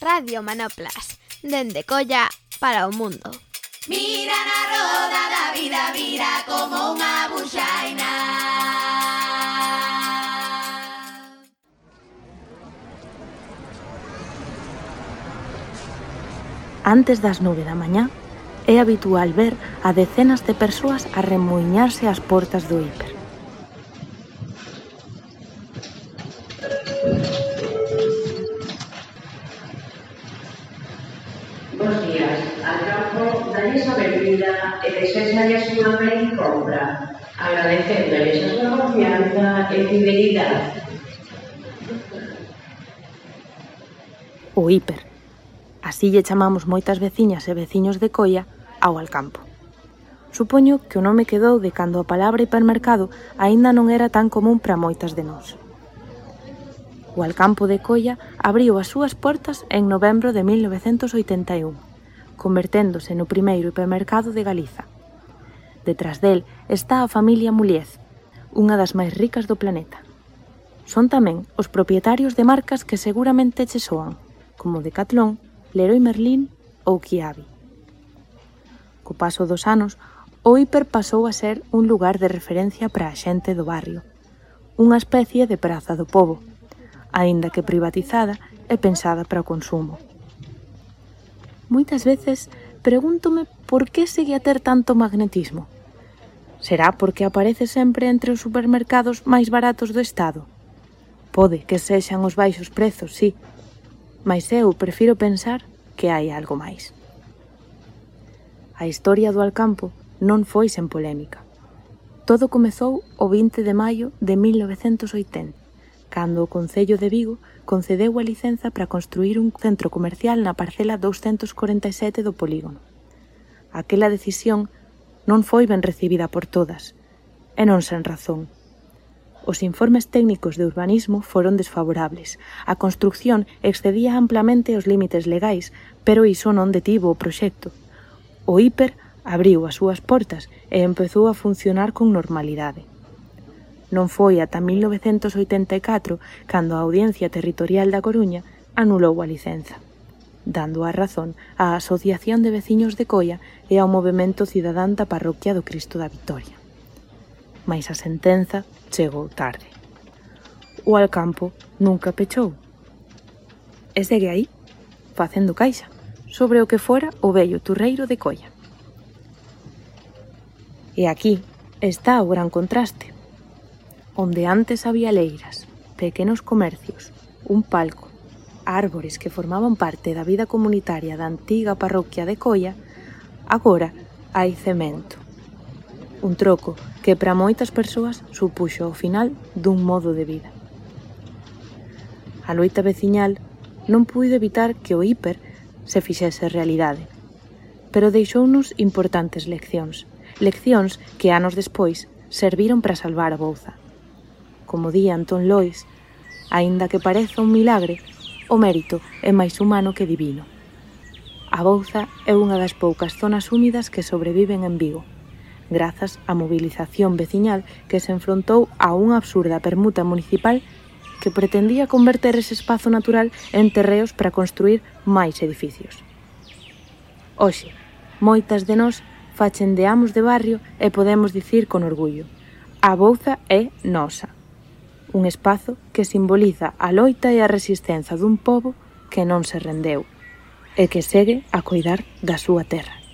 Radio Manoplas, dende Colla para o mundo. Mira na roda da vida, vira como unha buxaina. Antes das nove da mañá, é habitual ver a decenas de persoas arremoinarse ás portas do hiper vida e que sexalles unha ben compra, agradecéndoles a súa confianza e fidelidade. O hiper. Así lle chamamos moitas veciñas e veciños de Coia ao Alcampo. Supoño que o nome quedou de cando a palabra hipermercado aínda non era tan común para moitas de nós. O Alcampo de Coia abriu as súas portas en novembro de 1981 converténdose no primeiro hipermercado de Galiza. Detrás del está a familia Muliez, unha das máis ricas do planeta. Son tamén os propietarios de marcas que seguramente che soan, como Decathlon, Leroy Merlin ou Kiabi. Co paso dos anos, o hiper pasou a ser un lugar de referencia para a xente do barrio, unha especie de praza do povo, aínda que privatizada e pensada para o consumo. Moitas veces pregúntome por que segue a ter tanto magnetismo. Será porque aparece sempre entre os supermercados máis baratos do Estado. Pode que sexan os baixos prezos, sí, mas eu prefiro pensar que hai algo máis. A historia do Alcampo non foi sen polémica. Todo comezou o 20 de maio de 1980, cando o Concello de Vigo concedeu a licenza para construir un centro comercial na parcela 247 do polígono. Aquela decisión non foi ben recibida por todas, e non sen razón. Os informes técnicos de urbanismo foron desfavorables. A construcción excedía amplamente os límites legais, pero iso non detivo o proxecto. O hiper abriu as súas portas e empezou a funcionar con normalidade. Non foi ata 1984 cando a Audiencia Territorial da Coruña anulou a licenza, dando a razón á Asociación de Veciños de Coia e ao Movimento Cidadán da Parroquia do Cristo da Victoria. Mais a sentenza chegou tarde. O Alcampo nunca pechou. E segue aí, facendo caixa, sobre o que fora o vello turreiro de Coia. E aquí está o gran contraste onde antes había leiras, pequenos comercios, un palco, árbores que formaban parte da vida comunitaria da antiga parroquia de Coia, agora hai cemento. Un troco que para moitas persoas supuxo o final dun modo de vida. A loita veciñal non puido evitar que o hiper se fixese realidade, pero deixounos importantes leccións, leccións que anos despois serviron para salvar a Bouza como di Antón Lois, aínda que pareza un milagre, o mérito é máis humano que divino. A Bouza é unha das poucas zonas húmidas que sobreviven en Vigo, grazas á mobilización veciñal que se enfrontou a unha absurda permuta municipal que pretendía converter ese espazo natural en terreos para construir máis edificios. Hoxe, moitas de nós fachendeamos de barrio e podemos dicir con orgullo, a Bouza é nosa un espazo que simboliza a loita e a resistencia dun pobo que non se rendeu e que segue a coidar da súa terra.